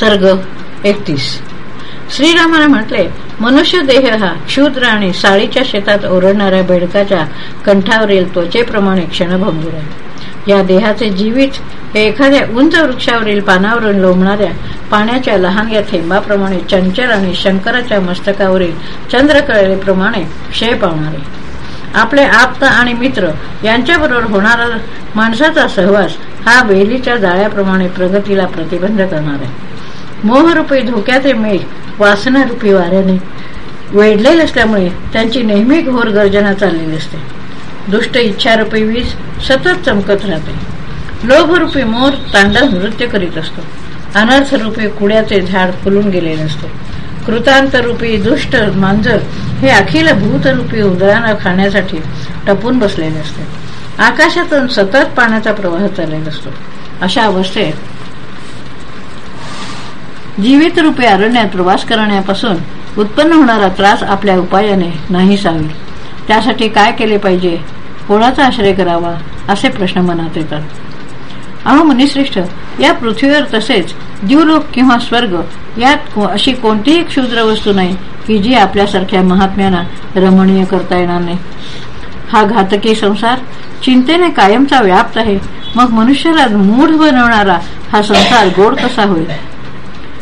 सर्ग एकतीस. श्रीरामाने म्हटले मनुष्य देह हा क्षुद्र आणि साळीच्या शेतात ओरडणाऱ्या बेडकाच्या कंठावरील त्वचेप्रमाणे क्षणभंगूर आहे. या देहाचे जीवित हे एखाद्या उंच वृक्षावरील पानावरून लोंबणाऱ्या पाण्याच्या लहान या थेंबाप्रमाणे चंचल आणि शंकराच्या मस्तकावरील चंद्रकळेप्रमाणे क्षय पावणारे. आपले आप्त आणि मित्र यांच्याबरोबर होणारा माणसाचा सहवास हा वेलीच्या जाळ्याप्रमाणे प्रगतीला प्रतिबंध करणार आहे. मोहरूपी धोक्याचे मेघ वासनारूपी वाऱ्याने वेढलेले असल्यामुळे त्यांची नेहमी घोर गर्जना चाललेली असते. दुष्ट इच्छारूपी वीज सतत चमकत राहते. लोभरूपी मोर तांडव नृत्य करीत असतो. अनर्थरूपी कुड्याचे झाड फुलून गेलेले असते. कृतांतरूपी दुष्ट मांजर हे अखिल भूतरूपी उदरांना खाण्यासाठी टपून बसलेले असते. आकाशातून सतत पाण्याचा प्रवाह चाललेला असतो. अशा अवस्थेत जीवित रूपे अरण्यात प्रवास करण्यापासून उत्पन्न होणारा त्रास आपल्या उपायाने नाही सावी त्यासाठी काय केले पाहिजे? कोणाचा आश्रय करावा? असे प्रश्न मनात येतात. अहो मुनिश्रेष्ठ या पृथ्वीवर तसेच द्यूलोक किंवा स्वर्ग यात अशी कोणतीही क्षुद्र वस्तू नाही की जी आपल्यासारख्या महात्म्यांना रमणीय करता येणार नाही. हा घातकी संसार चिंतेने कायमचा व्याप्त आहे. मग मनुष्याला मूढ बनवणारा हा संसार गोड कसा होईल?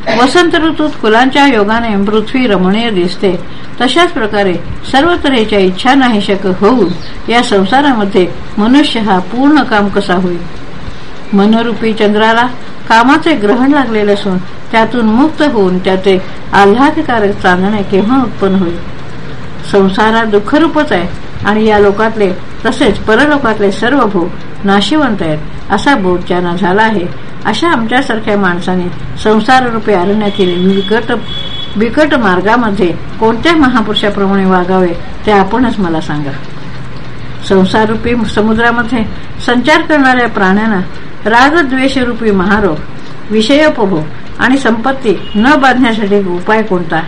वसंत ऋतूत फुलांच्या योगाने पृथ्वी रमणीय दिसते. तशाच प्रकारे सर्व तऱ्हेच्या इच्छा नाहीशक होऊन या संसारामध्ये मनुष्य हा पूर्ण काम कसा होईल? मनरूपी चंद्राला कामाचे ग्रहण लागलेले असून त्यातून मुक्त होऊन त्याचे आल्हादकारक चांदणे केव्हा उत्पन्न होईल? संसारात दुःखरूपच आहे. आणि या लोकातले तसेच परलोकातले सर्व भोग नाशिवंत आहेत. असा बोध ज्यांना झाला आहे अशा आमच्यासारख्या माणसाने संसाररूपी अरण्यातील विकट बिकट मार्गामध्ये कोणत्या महापुरुषाप्रमाणे वागावे ते आपणच मला सांगा. संसाररूपी समुद्रामध्ये संचार करणाऱ्या प्राण्यांना रागद्वेषरूपी महारोग विषयोपभोग आणि संपत्ती न बांधण्यासाठी उपाय कोणता?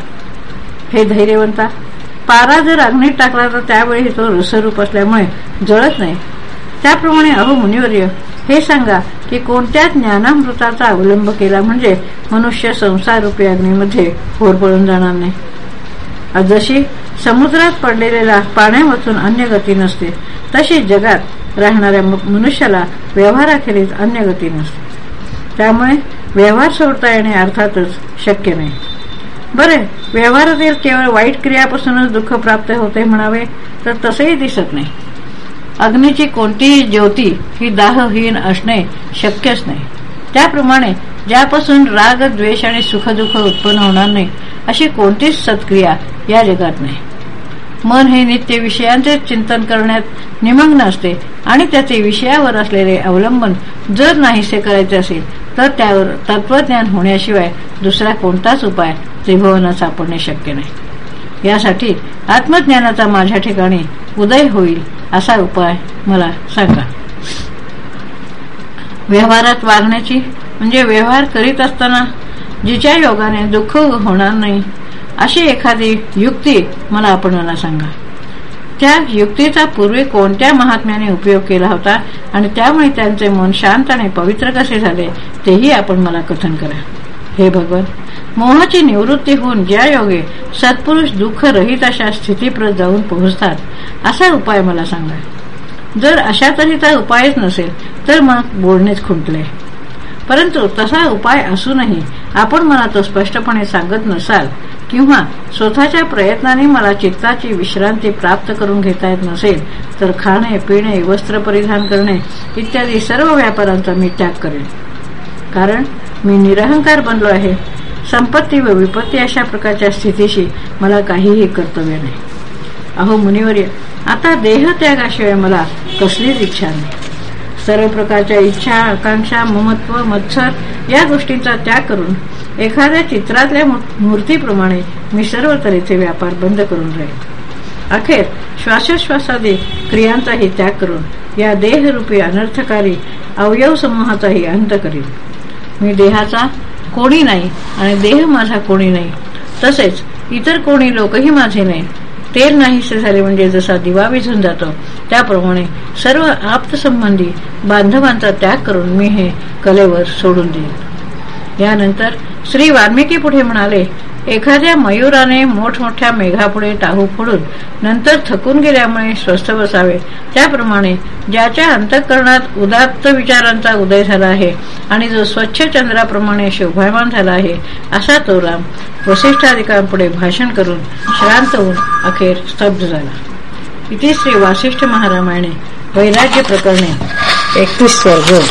हे धैर्यवंता पारा जर अग्नीत टाकला तर त्यावेळी तो रसरूप असल्यामुळे जळत नाही. त्याप्रमाणे अहो मुनिवर्य हे सांगा की कोणत्या ज्ञानामृताचा अवलंब केला म्हणजे मनुष्य संसार रूपी अग्नीमध्ये होरपळून जाणार नाही? जशी समुद्रात पडलेल्या पाण्यापासून अन्य गती नसते तशी जगात राहणाऱ्या मनुष्याला व्यवहाराखेरीज अन्य गती नसते. त्यामुळे व्यवहार सोडता येणे अर्थातच शक्य नाही. बरे व्यवहारातील केवळ वाईट क्रियापासूनच दुःख प्राप्त होते म्हणावे तर तसेही दिसत नाही. अग्नीची कोणतीही ज्योती ही दाहहीन असणे शक्यच नाही. त्याप्रमाणे ज्यापासून राग द्वेष आणि सुखदुःख उत्पन्न होणार नाही अशी कोणतीच सत्क्रिया या जगात नाही. मन हे नित्य विषयांचे चिंतन करण्यात निमग्न असते आणि त्याचे विषयावर असलेले अवलंबन जर नाहीसे करायचे असेल तर त्यावर तत्वज्ञान होण्याशिवाय दुसरा कोणताच उपाय त्रिभुवनात सापडणे शक्य नाही. यासाठी आत्मज्ञानाचा माझ्या ठिकाणी उदय होईल असा उपाय मला सांगा. व्यवहारात वागण्याची म्हणजे व्यवहार करीत असताना जिच्या योगाने दुःख होणार नाही अशी एखादी युक्ती मला आपणाला सांगा. त्या युक्तीचा पूर्वी कोणत्या महात्म्याने उपयोग केला होता आणि त्यामुळे त्यांचे मन शांत आणि पवित्र कसे झाले तेही आपण मला कथन करा. हे भगवान मोहाची निवृत्ती होऊन ज्या योगे सत्पुरुष दुःख रहित अशा स्थितीप्रत जाऊन पोहोचतात असा उपाय मला सांगा. जर अशा तऱ्हेचा उपायच नसेल तर मग बोलणेच खुंटले. परंतु तसा उपाय असूनही आपण मला तो स्पष्टपणे सांगत नसाल किंवा स्वतःच्या प्रयत्नाने मला चित्ताची विश्रांती प्राप्त करून घेता येत नसेल तर खाणे पिणे वस्त्र परिधान करणे इत्यादी सर्व व्यापारांचा मी त्याग करेन. कारण मी निरहंकार बनलो आहे. संपत्ती व विपत्ती अशा प्रकारच्या स्थितीशी मला काहीही कर्तव्य नाही. अहो मुनिवर्य आता देह त्यागाशिवाय मला कसलीच इच्छा नाही. सर्व प्रकारच्या इच्छा आकांक्षा ममत्व मत्सर या गोष्टींचा त्याग करून एखाद्या चित्रातल्या मूर्तीप्रमाणे मी सर्व तऱ्हेचे व्यापार बंद करून राहील अखेर श्वासोश्वासादी क्रियांचाही त्याग करून या देहरूपी अनर्थकारी अवयव समूहाचाही अंत करील मी देहाचा कोणी नाही आणि देह माझा कोणी नाही. तसेच इतर कोणी लोकही माझे नाही. तेल नाहीसे झाले म्हणजे जसा दिवा विझून जातो त्याप्रमाणे सर्व आप्तसंबंधी बांधवांचा त्याग करून मी हे कलेवर सोडून देईन. यानंतर श्री वाल्मिकी पुढे म्हणाले एखाद्या मयुराने मोठमोठ्या मेघापुढे टाहू फोडून नंतर थकून गेल्यामुळे स्वस्थ बसावे. त्याप्रमाणे ज्याच्या अंतःकरणात उदात्त विचारांचा उदय झाला आहे आणि जो स्वच्छ चंद्राप्रमाणे शोभायमान झाला आहे असा तो राम वसिष्ठाधिकांपुढे भाषण करून श्रांत होऊन अखेर स्तब्ध झाला. इथे श्री वासिष्ठ महारामायणे वैराग्य प्रकरणे एकतीस स्वर्ग